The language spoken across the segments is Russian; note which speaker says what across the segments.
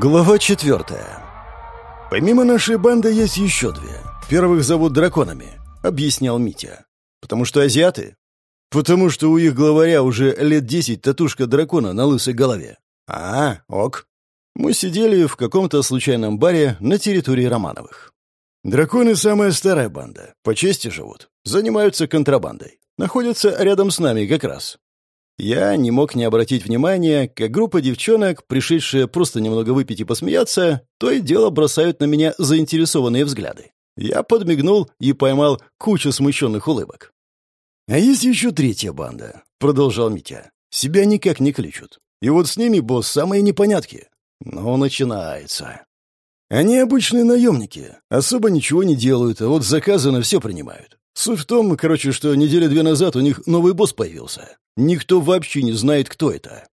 Speaker 1: Глава четвертая. «Помимо нашей банды есть еще две. Первых зовут драконами», — объяснял Митя. «Потому что азиаты?» «Потому что у их главаря уже лет десять татушка дракона на лысой голове». «А, ок». Мы сидели в каком-то случайном баре на территории Романовых. «Драконы — самая старая банда. По чести живут. Занимаются контрабандой. Находятся рядом с нами как раз. Я не мог не обратить внимания, как группа девчонок, пришедшие просто немного выпить и посмеяться, то и дело бросают на меня заинтересованные взгляды. Я подмигнул и поймал кучу смущенных улыбок. «А есть еще третья банда», — продолжал Митя. «Себя никак не кличут. И вот с ними, босс, самые непонятки. Ну, начинается. Они обычные наемники, особо ничего не делают, а вот заказы на все принимают. Суть в том, короче, что недели две назад у них новый босс появился. Никто вообще не знает, кто это.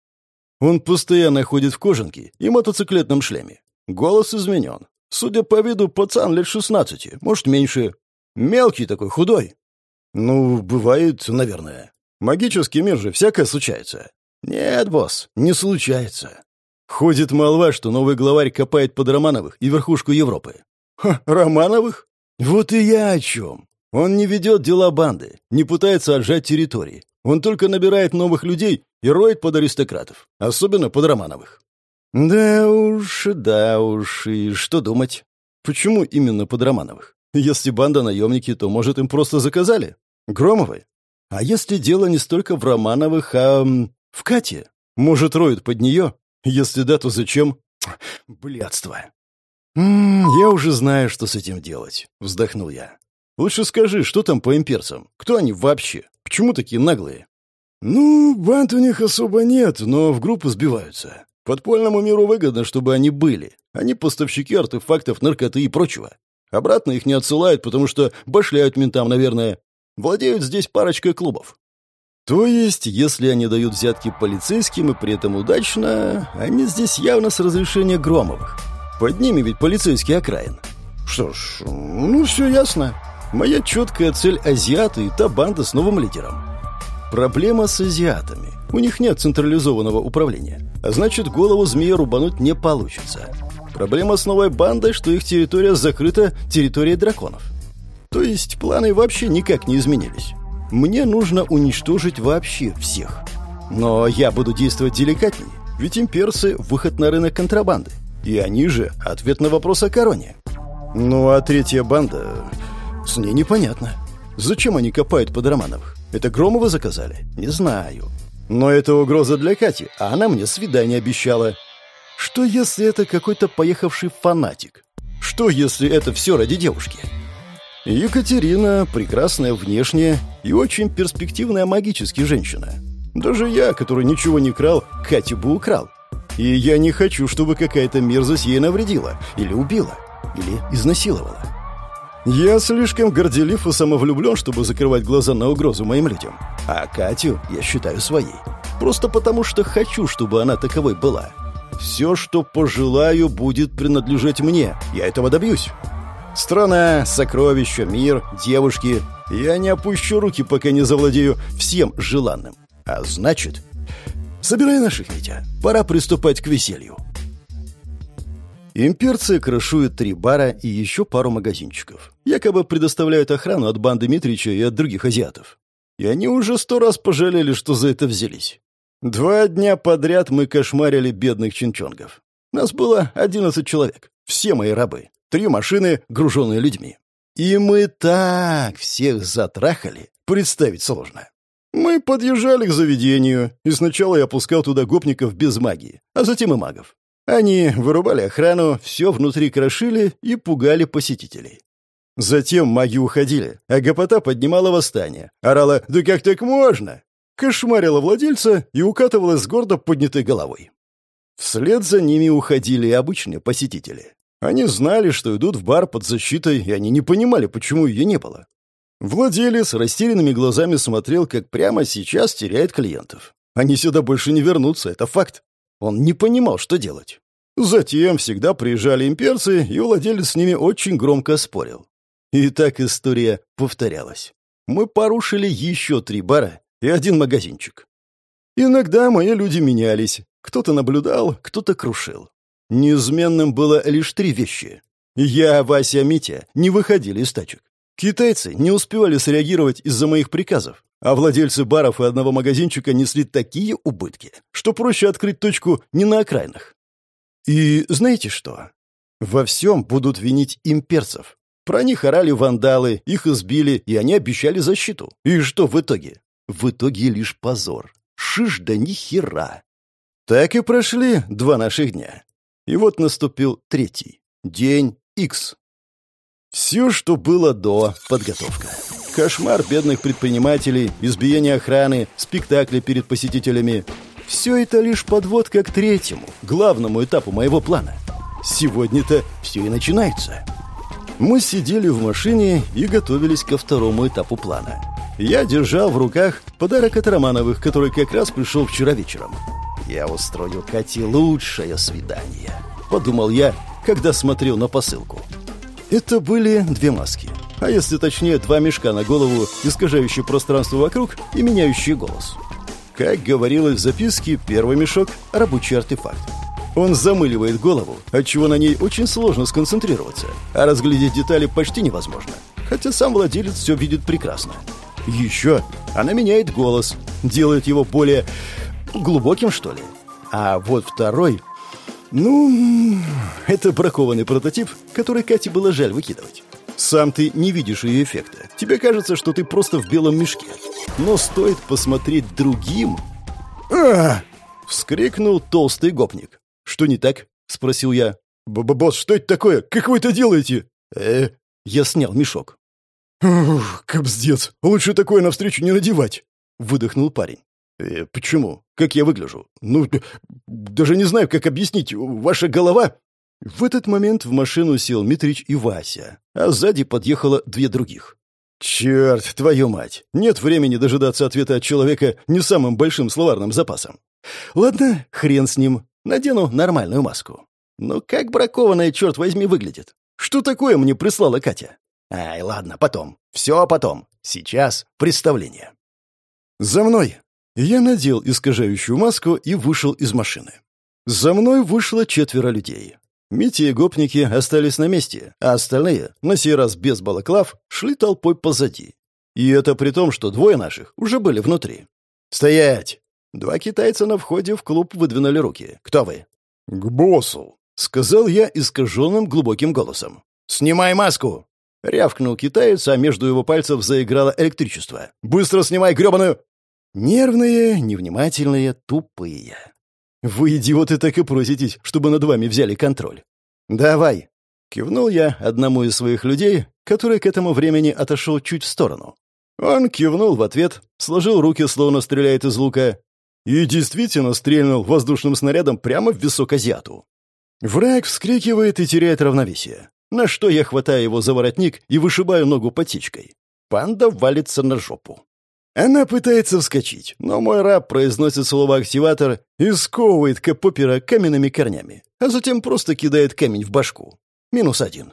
Speaker 1: Он постоянно ходит в кожанке и мотоциклетном шлеме. Голос изменен. Судя по виду, пацан лет шестнадцати, может, меньше. Мелкий такой, худой. Ну, бывает, наверное. Магический мир же всякое случается. Нет, босс, не случается. Ходит молва, что новый главарь копает под Романовых и верхушку Европы. Ха, Романовых? Вот и я о чем. Он не ведет дела банды, не пытается отжать территории. Он только набирает новых людей и роет под аристократов, особенно под Романовых. Да уж, да уж, и что думать? Почему именно под Романовых? Если банда наемники, то, может, им просто заказали? Громовы? А если дело не столько в Романовых, а в Кате? Может, роют под нее? Если да, то зачем? Блядство. «М -м, «Я уже знаю, что с этим делать», — вздохнул я. Лучше скажи, что там по имперцам? Кто они вообще? Почему такие наглые? Ну, банд у них особо нет, но в группы сбиваются. Подпольному миру выгодно, чтобы они были. Они поставщики артефактов, наркоты и прочего. Обратно их не отсылают, потому что башляют ментам, наверное. Владеют здесь парочкой клубов. То есть, если они дают взятки полицейским и при этом удачно, они здесь явно с разрешения Громовых. Под ними ведь полицейский окраин. Что ж, ну все ясно. Моя четкая цель – азиаты и та банда с новым лидером. Проблема с азиатами. У них нет централизованного управления. А значит, голову змея рубануть не получится. Проблема с новой бандой, что их территория закрыта территорией драконов. То есть планы вообще никак не изменились. Мне нужно уничтожить вообще всех. Но я буду действовать деликатнее, ведь имперцы – выход на рынок контрабанды. И они же – ответ на вопрос о короне. Ну а третья банда... С ней непонятно. Зачем они копают под Романовых? Это Громова заказали? Не знаю. Но это угроза для Кати, а она мне свидание обещала. Что если это какой-то поехавший фанатик? Что если это все ради девушки? Екатерина – прекрасная внешняя и очень перспективная магически женщина. Даже я, который ничего не крал, Катю бы украл. И я не хочу, чтобы какая-то мерзость ей навредила, или убила, или изнасиловала. Я слишком горделив и самовлюблен, чтобы закрывать глаза на угрозу моим людям. А Катю я считаю своей. Просто потому, что хочу, чтобы она таковой была. Все, что пожелаю, будет принадлежать мне. Я этого добьюсь. Страна, сокровища, мир, девушки. Я не опущу руки, пока не завладею всем желанным. А значит... Собирай наших, Витя. Пора приступать к веселью. Имперцы крышуют три бара и еще пару магазинчиков. Якобы предоставляют охрану от банды Митрича и от других азиатов. И они уже сто раз пожалели, что за это взялись. Два дня подряд мы кошмарили бедных чинчонгов. Нас было одиннадцать человек. Все мои рабы. Три машины, груженные людьми. И мы так всех затрахали, представить сложно. Мы подъезжали к заведению, и сначала я пускал туда гопников без магии, а затем и магов. Они вырубали охрану, все внутри крошили и пугали посетителей. Затем маги уходили, а гопота поднимала восстание. Орала «Да как так можно?» Кошмарила владельца и укатывалась с гордо поднятой головой. Вслед за ними уходили обычные посетители. Они знали, что идут в бар под защитой, и они не понимали, почему ее не было. Владелец растерянными глазами смотрел, как прямо сейчас теряет клиентов. Они сюда больше не вернутся, это факт. Он не понимал, что делать. Затем всегда приезжали имперцы, и владелец с ними очень громко спорил. И так история повторялась. Мы порушили еще три бара и один магазинчик. Иногда мои люди менялись. Кто-то наблюдал, кто-то крушил. Неизменным было лишь три вещи. Я, Вася, Митя не выходили из тачек. Китайцы не успевали среагировать из-за моих приказов, а владельцы баров и одного магазинчика несли такие убытки, что проще открыть точку не на окраинах. И знаете что? Во всем будут винить имперцев. Про них орали вандалы, их избили, и они обещали защиту. И что в итоге? В итоге лишь позор. Шиш да ни. Так и прошли два наших дня. И вот наступил третий. День X. Все, что было до подготовка. Кошмар бедных предпринимателей, избиение охраны, спектакли перед посетителями. Все это лишь подводка к третьему, главному этапу моего плана. Сегодня-то все и начинается. Мы сидели в машине и готовились ко второму этапу плана. Я держал в руках подарок от Романовых, который как раз пришел вчера вечером. «Я устрою Кате лучшее свидание», — подумал я, когда смотрел на посылку. Это были две маски. А если точнее, два мешка на голову, искажающие пространство вокруг и меняющие голос. Как говорилось в записке, первый мешок — рабочий артефакт. Он замыливает голову, отчего на ней очень сложно сконцентрироваться, а разглядеть детали почти невозможно. Хотя сам владелец все видит прекрасно. Еще она меняет голос, делает его более глубоким, что ли. А вот второй ну, это бракованный прототип, который Кате было жаль выкидывать. Сам ты не видишь ее эффекта. Тебе кажется, что ты просто в белом мешке. Но стоит посмотреть другим... а вскрикнул толстый гопник. «Что не так?» — спросил я. «Босс, что это такое? Как вы это делаете?» «Э...» Я снял мешок. «Ух, кобздец! Лучше такое навстречу не надевать!» — выдохнул парень. «Э, «Почему? Как я выгляжу? Ну, даже не знаю, как объяснить. Ваша голова...» В этот момент в машину сел Митрич и Вася, а сзади подъехало две других. «Черт, твою мать! Нет времени дожидаться ответа от человека не самым большим словарным запасом. Ладно, хрен с ним. Надену нормальную маску. Но как бракованная, черт возьми, выглядит? Что такое мне прислала Катя? Ай, ладно, потом. Все потом. Сейчас представление. «За мной!» Я надел искажающую маску и вышел из машины. За мной вышло четверо людей. Мити и гопники остались на месте, а остальные, на сей раз без балаклав, шли толпой позади. И это при том, что двое наших уже были внутри. «Стоять!» Два китайца на входе в клуб выдвинули руки. «Кто вы?» «К боссу», — сказал я искаженным глубоким голосом. «Снимай маску!» Рявкнул китаец, а между его пальцев заиграло электричество. «Быстро снимай гребаную...» Нервные, невнимательные, тупые. Вы, идиоты, так и проситесь, чтобы над вами взяли контроль. Давай. Кивнул я одному из своих людей, который к этому времени отошел чуть в сторону. Он кивнул в ответ, сложил руки, словно стреляет из лука, и действительно стрельнул воздушным снарядом прямо в висок азиату. Враг вскрикивает и теряет равновесие, на что я хватаю его за воротник и вышибаю ногу потечкой. Панда валится на жопу. Она пытается вскочить, но мой раб произносит слово «активатор» и сковывает Капопера каменными корнями, а затем просто кидает камень в башку. Минус один.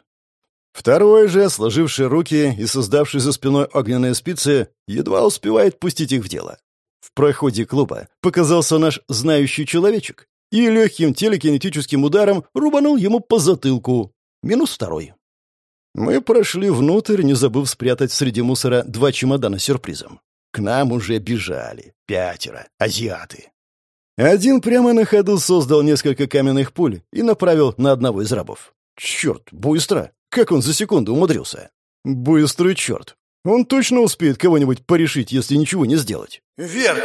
Speaker 1: Второй же, сложивший руки и создавший за спиной огненные спицы, едва успевает пустить их в дело. В проходе клуба показался наш знающий человечек и легким телекинетическим ударом рубанул ему по затылку. Минус второй. Мы прошли внутрь, не забыв спрятать среди мусора два чемодана с сюрпризом. К нам уже бежали. Пятеро. Азиаты. Один прямо на ходу создал несколько каменных пуль и направил на одного из рабов. Черт, быстро! Как он за секунду умудрился? Быстрый черт! Он точно успеет кого-нибудь порешить, если ничего не сделать.
Speaker 2: Вверх!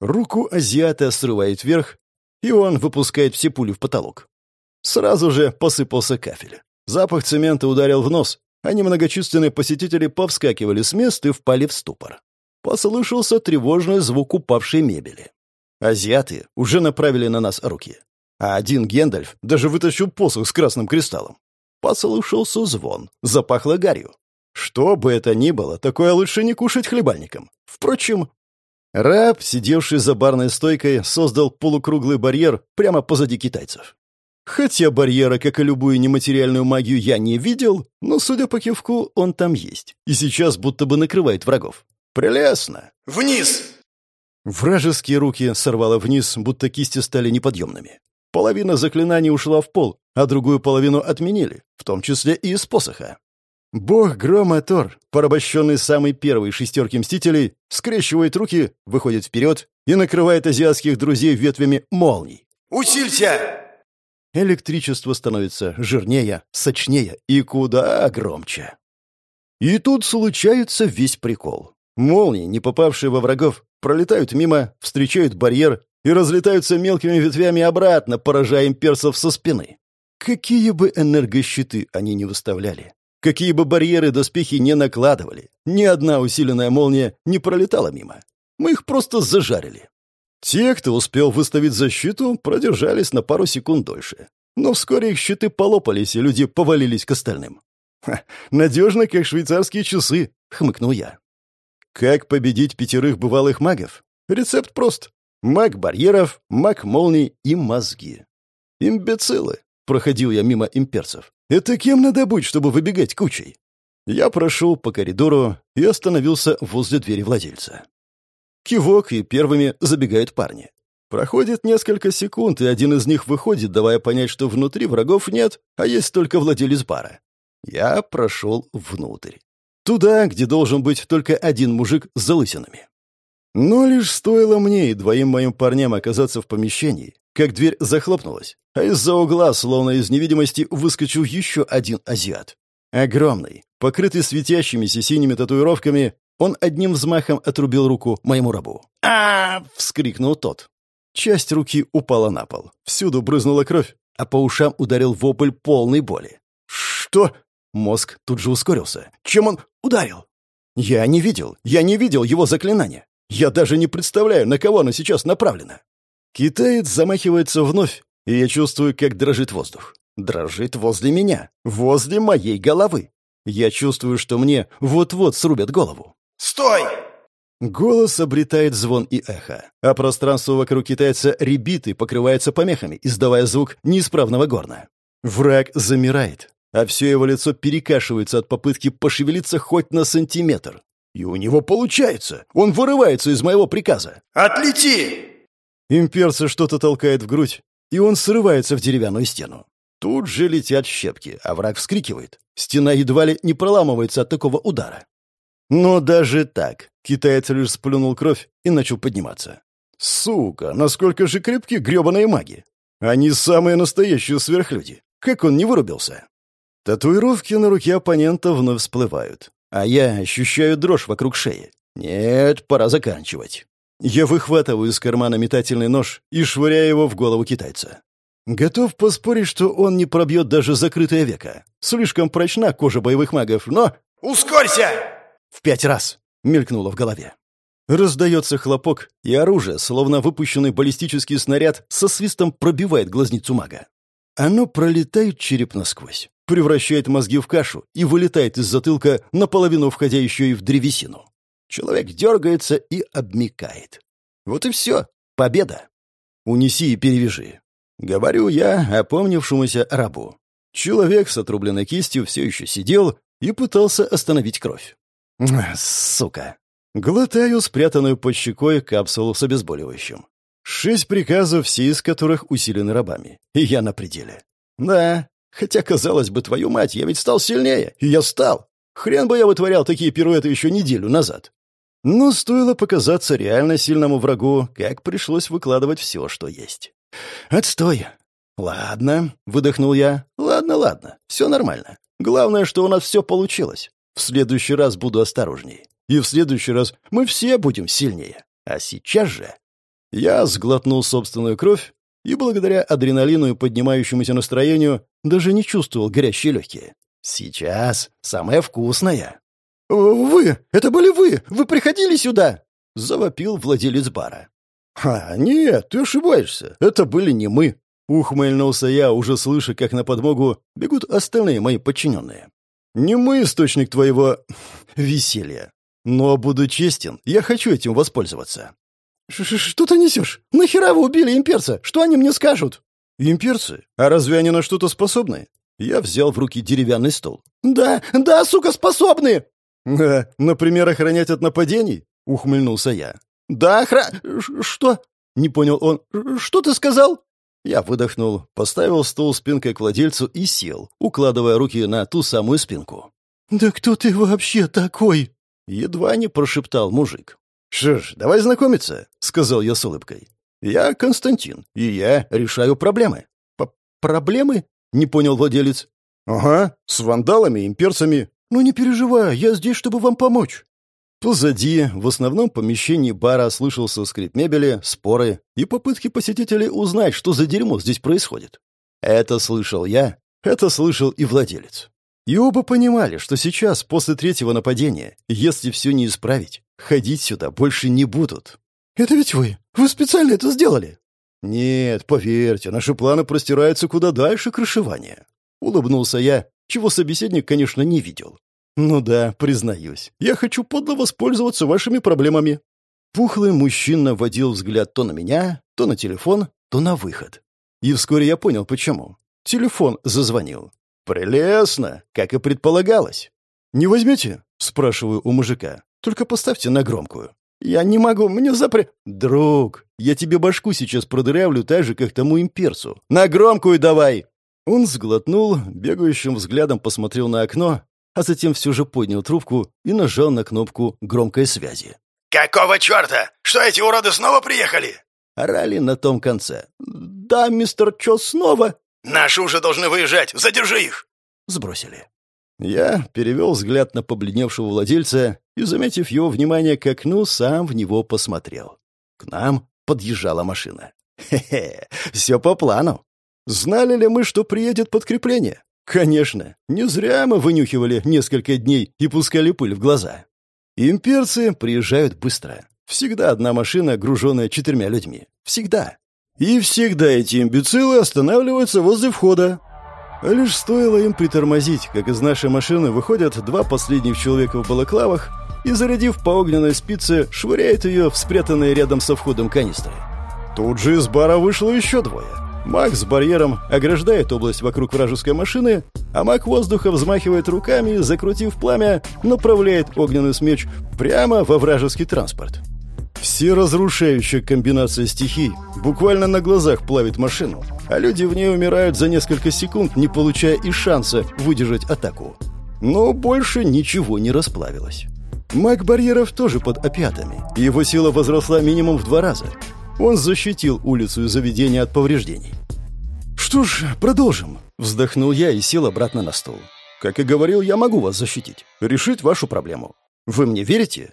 Speaker 1: Руку азиата срывает вверх, и он выпускает все пули в потолок. Сразу же посыпался кафель. Запах цемента ударил в нос, а немногочисленные посетители повскакивали с мест и впали в ступор. Послышался тревожный звук упавшей мебели. Азиаты уже направили на нас руки. А один Гендальф даже вытащил посох с красным кристаллом. Послышался звон, запахло гарью. Что бы это ни было, такое лучше не кушать хлебальником. Впрочем, раб, сидевший за барной стойкой, создал полукруглый барьер прямо позади китайцев. Хотя барьера, как и любую нематериальную магию, я не видел, но, судя по кивку, он там есть. И сейчас будто бы накрывает врагов. «Прелестно!»
Speaker 2: «Вниз!»
Speaker 1: Вражеские руки сорвало вниз, будто кисти стали неподъемными. Половина заклинаний ушла в пол, а другую половину отменили, в том числе и из посоха. Бог грома Тор, порабощенный самой первой шестерки Мстителей, скрещивает руки, выходит вперед и накрывает азиатских друзей ветвями молний.
Speaker 2: «Усилься!»
Speaker 1: Электричество становится жирнее, сочнее и куда громче. И тут случается весь прикол. Молнии, не попавшие во врагов, пролетают мимо, встречают барьер и разлетаются мелкими ветвями обратно, поражая имперцев со спины. Какие бы энергощиты они не выставляли, какие бы барьеры доспехи не накладывали, ни одна усиленная молния не пролетала мимо. Мы их просто зажарили. Те, кто успел выставить защиту, продержались на пару секунд дольше. Но вскоре их щиты полопались, и люди повалились к остальным. «Ха, надежно, как швейцарские часы», — хмыкнул я. Как победить пятерых бывалых магов? Рецепт прост. Маг барьеров, маг молний и мозги. Имбецилы. Проходил я мимо имперцев. Это кем надо быть, чтобы выбегать кучей? Я прошел по коридору и остановился возле двери владельца. Кивок, и первыми забегают парни. Проходит несколько секунд, и один из них выходит, давая понять, что внутри врагов нет, а есть только владелец бара. Я прошел внутрь. Туда, где должен быть только один мужик с залысинами. Но лишь стоило мне и двоим моим парням оказаться в помещении, как дверь захлопнулась, а из-за угла, словно из невидимости, выскочил еще один азиат. Огромный, покрытый светящимися синими татуировками, он одним взмахом отрубил руку моему рабу. а вскрикнул тот. Часть руки упала на пол. Всюду брызнула кровь, а по ушам ударил вопль полной боли. «Что?» Мозг тут же ускорился. «Чем он ударил?» «Я не видел. Я не видел его заклинания. Я даже не представляю, на кого оно сейчас направлено». Китаец замахивается вновь, и я чувствую, как дрожит воздух. Дрожит возле меня, возле моей головы. Я чувствую, что мне вот-вот срубят голову.
Speaker 2: «Стой!»
Speaker 1: Голос обретает звон и эхо, а пространство вокруг китайца ребит и покрывается помехами, издавая звук неисправного горна. Враг замирает, а все его лицо перекашивается от попытки пошевелиться хоть на сантиметр. И у него получается. Он вырывается из моего приказа.
Speaker 2: «Отлети!»
Speaker 1: Имперца что-то толкает в грудь, и он срывается в деревянную стену. Тут же летят щепки, а враг вскрикивает. Стена едва ли не проламывается от такого удара. Но даже так китаец лишь сплюнул кровь и начал подниматься. Сука, насколько же крепки гребаные маги! Они самые настоящие сверхлюди. Как он не вырубился? Татуировки на руке оппонента вновь всплывают, а я ощущаю дрожь вокруг шеи. Нет, пора заканчивать. Я выхватываю из кармана метательный нож и швыряю его в голову китайца. Готов поспорить, что он не пробьет даже закрытое веко. Слишком прочна кожа боевых магов, но...
Speaker 2: «Ускорься!»
Speaker 1: В пять раз мелькнуло в голове. Раздается хлопок, и оружие, словно выпущенный баллистический снаряд, со свистом пробивает глазницу мага. Оно пролетает череп насквозь превращает мозги в кашу и вылетает из затылка, наполовину входя еще и в древесину. Человек дергается и обмикает. Вот и все. Победа. Унеси и перевяжи. Говорю я опомнившемуся рабу. Человек с отрубленной кистью все еще сидел и пытался остановить кровь. Сука. Глотаю спрятанную под щекой капсулу с обезболивающим. Шесть приказов, все из которых усилены рабами. И я на пределе. Да, Хотя, казалось бы, твою мать, я ведь стал сильнее, и я стал. Хрен бы я вытворял такие пируэты еще неделю назад. Но стоило показаться реально сильному врагу, как пришлось выкладывать все, что есть. «Отстой!» «Ладно», — выдохнул я. «Ладно, ладно, все нормально. Главное, что у нас все получилось. В следующий раз буду осторожней. И в следующий раз мы все будем сильнее. А сейчас же...» Я сглотнул собственную кровь и благодаря адреналину и поднимающемуся настроению даже не чувствовал горящие легкие. Сейчас самое вкусное. «Вы! Это были вы! Вы приходили сюда!» — завопил владелец бара. «А, нет, ты ошибаешься. Это были не мы!» — ухмыльнулся я, уже слыша, как на подмогу бегут остальные мои подчиненные. «Не мы источник твоего... веселья. Но, буду честен, я хочу этим воспользоваться. «Что ты несешь? Нахера вы убили имперца? Что они мне скажут?» «Имперцы? А разве они на что-то способны?» Я взял в руки деревянный стол. «Да, да, сука, способны!» «А, «Например, охранять от нападений?» — ухмыльнулся я. «Да, охра... Что?» — не понял он. «Что ты сказал?» Я выдохнул, поставил стул спинкой к владельцу и сел, укладывая руки на ту самую спинку.
Speaker 3: «Да кто ты вообще такой?»
Speaker 1: Едва не прошептал мужик. «Что ж, давай знакомиться», — сказал я с улыбкой. «Я Константин, и я решаю проблемы». П «Проблемы?» — не понял владелец. «Ага, с вандалами, имперцами. Ну не переживай, я здесь, чтобы вам помочь». Позади, в основном помещении бара, слышался скрип мебели, споры и попытки посетителей узнать, что за дерьмо здесь происходит. Это слышал я, это слышал и владелец. И оба понимали, что сейчас, после третьего нападения, если все не исправить, ходить сюда больше не будут.
Speaker 3: «Это ведь вы? Вы специально это сделали?»
Speaker 1: «Нет, поверьте, наши планы простираются куда дальше крышевания». Улыбнулся я, чего собеседник, конечно, не видел. «Ну да, признаюсь, я хочу подло воспользоваться вашими проблемами». Пухлый мужчина водил взгляд то на меня, то на телефон, то на выход. И вскоре я понял, почему. Телефон зазвонил. «Прелестно, как и предполагалось». «Не возьмете?» — спрашиваю у мужика. «Только поставьте на громкую». «Я не могу, мне запре...» «Друг, я тебе башку сейчас продырявлю так же, как тому имперцу. На громкую давай!» Он сглотнул, бегающим взглядом посмотрел на окно, а затем все же поднял трубку и нажал на кнопку громкой связи.
Speaker 2: «Какого черта? Что эти уроды снова приехали?»
Speaker 1: Орали на том конце. «Да, мистер Чо, снова?»
Speaker 2: «Наши уже должны выезжать. Задержи их!»
Speaker 1: Сбросили. Я перевел взгляд на побледневшего владельца и, заметив его внимание к окну, сам в него посмотрел. К нам подъезжала машина. Хе-хе, все по плану. Знали ли мы, что приедет подкрепление? Конечно, не зря мы вынюхивали несколько дней и пускали пыль в глаза. Имперцы приезжают быстро. Всегда одна машина, груженная четырьмя людьми. Всегда. И всегда эти имбецилы останавливаются возле входа. Лишь стоило им притормозить, как из нашей машины выходят два последних человека в балаклавах и, зарядив по огненной спице, швыряют ее в спрятанные рядом со входом канистры. Тут же из бара вышло еще двое. Маг с барьером ограждает область вокруг вражеской машины, а маг воздуха взмахивает руками закрутив пламя, направляет огненный смеч прямо во вражеский транспорт. Все разрушающая комбинация стихий буквально на глазах плавит машину, а люди в ней умирают за несколько секунд, не получая и шанса выдержать атаку. Но больше ничего не расплавилось. Маг барьеров тоже под опиатами, и его сила возросла минимум в два раза. Он защитил улицу и заведение от повреждений. «Что ж, продолжим», — вздохнул я и сел обратно на стол. «Как и говорил, я могу вас защитить, решить вашу проблему. Вы мне верите?»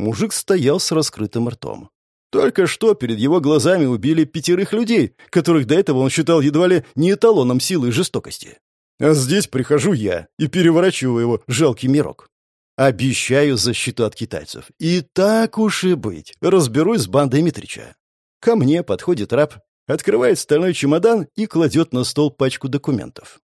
Speaker 1: Мужик стоял с раскрытым ртом. Только что перед его глазами убили пятерых людей, которых до этого он считал едва ли не эталоном силы и жестокости. А здесь прихожу я и переворачиваю его жалкий мирок. Обещаю защиту от китайцев. И так уж и быть, разберусь с бандой Митрича. Ко мне подходит раб, открывает стальной чемодан и кладет на стол пачку документов.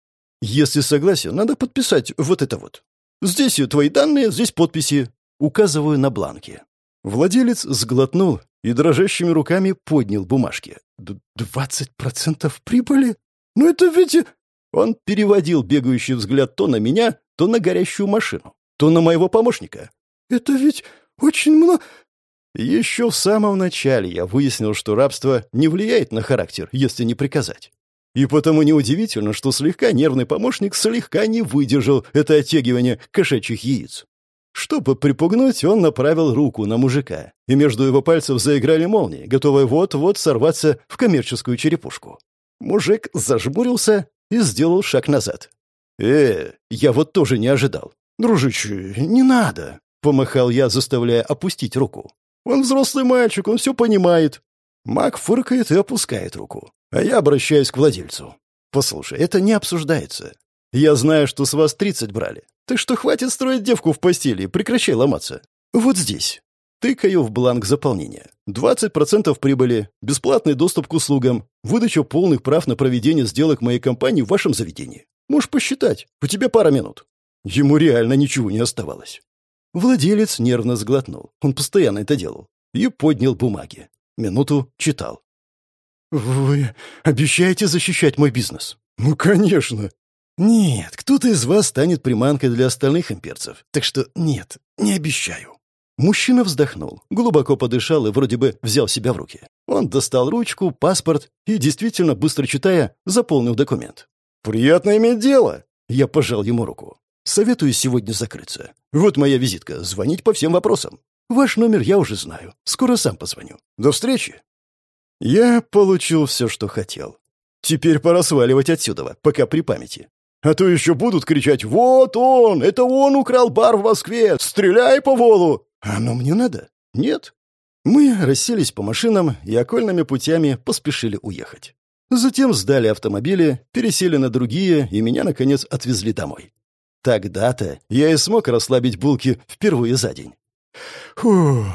Speaker 1: Если согласен, надо подписать вот это вот. Здесь твои данные, здесь подписи. Указываю на бланки. Владелец сглотнул и дрожащими руками поднял бумажки. «Двадцать процентов прибыли? Ну это ведь...» Он переводил бегающий взгляд то на меня, то на горящую машину, то на моего помощника. «Это ведь очень много...» Еще в самом начале я выяснил, что рабство не влияет на характер, если не приказать. И потому неудивительно, что слегка нервный помощник слегка не выдержал это оттягивание кошачьих яиц. Чтобы припугнуть, он направил руку на мужика, и между его пальцев заиграли молнии, готовые вот-вот сорваться в коммерческую черепушку. Мужик зажмурился и сделал шаг назад. «Э, я вот тоже не ожидал. Дружище, не надо!» — помахал я, заставляя опустить руку. «Он взрослый мальчик, он все понимает». Мак фыркает и опускает руку, а я обращаюсь к владельцу. «Послушай, это не обсуждается. Я знаю, что с вас тридцать брали. Так что хватит строить девку в постели, прекращай ломаться. Вот здесь. Тыкаю в бланк заполнения. 20% прибыли, бесплатный доступ к услугам, выдача полных прав на проведение сделок моей компании в вашем заведении. Можешь посчитать. У тебя пара минут. Ему реально ничего не оставалось. Владелец нервно сглотнул. Он постоянно это делал. И поднял бумаги. Минуту читал. «Вы обещаете защищать мой бизнес?» «Ну, конечно!» Нет, кто-то из вас станет приманкой для остальных имперцев. Так что нет, не обещаю. Мужчина вздохнул, глубоко подышал и вроде бы взял себя в руки. Он достал ручку, паспорт и, действительно, быстро читая, заполнил документ. «Приятно иметь дело!» Я пожал ему руку. «Советую сегодня закрыться. Вот моя визитка. Звонить по всем вопросам. Ваш номер я уже знаю. Скоро сам позвоню. До встречи!» Я получил все, что хотел. Теперь пора сваливать отсюда, пока при памяти. А то еще будут кричать «Вот он! Это он украл бар в Москве! Стреляй по волу!» А оно мне надо? Нет. Мы расселись по машинам и окольными путями поспешили уехать. Затем сдали автомобили, пересели на другие, и меня, наконец, отвезли домой. Тогда-то я и смог расслабить булки впервые за день. Фух,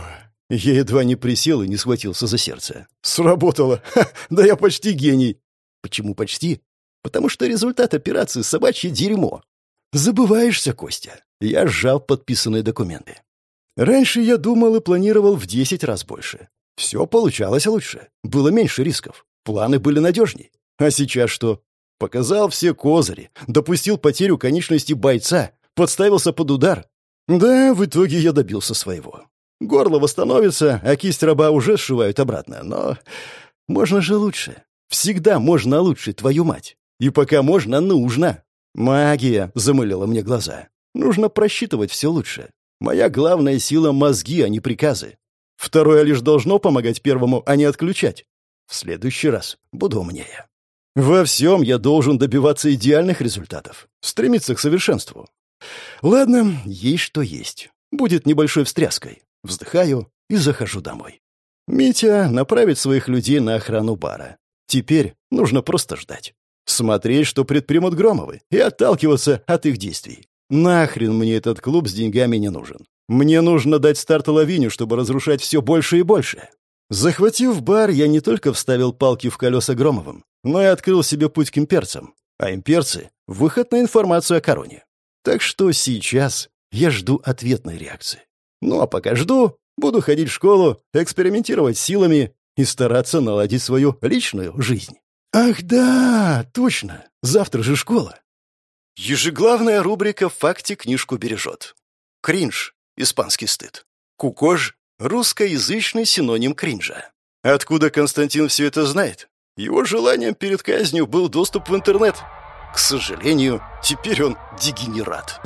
Speaker 1: я едва не присел и не схватился за сердце. Сработало! Ха, да я почти гений! Почему почти? Потому что результат операции — собачье дерьмо. Забываешься, Костя. Я сжал подписанные документы. Раньше я думал и планировал в десять раз больше. Все получалось лучше. Было меньше рисков. Планы были надежней. А сейчас что? Показал все козыри, допустил потерю конечности бойца, подставился под удар. Да, в итоге я добился своего. Горло восстановится, а кисть раба уже сшивают обратно. Но можно же лучше. Всегда можно лучше, твою мать. И пока можно, нужно. Магия замылила мне глаза. Нужно просчитывать все лучше. Моя главная сила — мозги, а не приказы. Второе лишь должно помогать первому, а не отключать. В следующий раз буду умнее. Во всем я должен добиваться идеальных результатов, стремиться к совершенству. Ладно, есть что есть. Будет небольшой встряской. Вздыхаю и захожу домой. Митя направит своих людей на охрану бара. Теперь нужно просто ждать. Смотреть, что предпримут Громовы, и отталкиваться от их действий. Нахрен мне этот клуб с деньгами не нужен. Мне нужно дать старт лавине, чтобы разрушать все больше и больше. Захватив бар, я не только вставил палки в колеса Громовым, но и открыл себе путь к имперцам. А имперцы — выход на информацию о короне. Так что сейчас я жду ответной реакции. Ну а пока жду, буду ходить в школу, экспериментировать силами и стараться наладить свою личную жизнь. Ах да, точно, завтра же школа. Ежеглавная рубрика «В факте книжку бережет». Кринж – испанский стыд. Кукож – русскоязычный синоним кринжа. Откуда Константин все это знает? Его желанием перед казнью был доступ в интернет. К сожалению, теперь он дегенерат.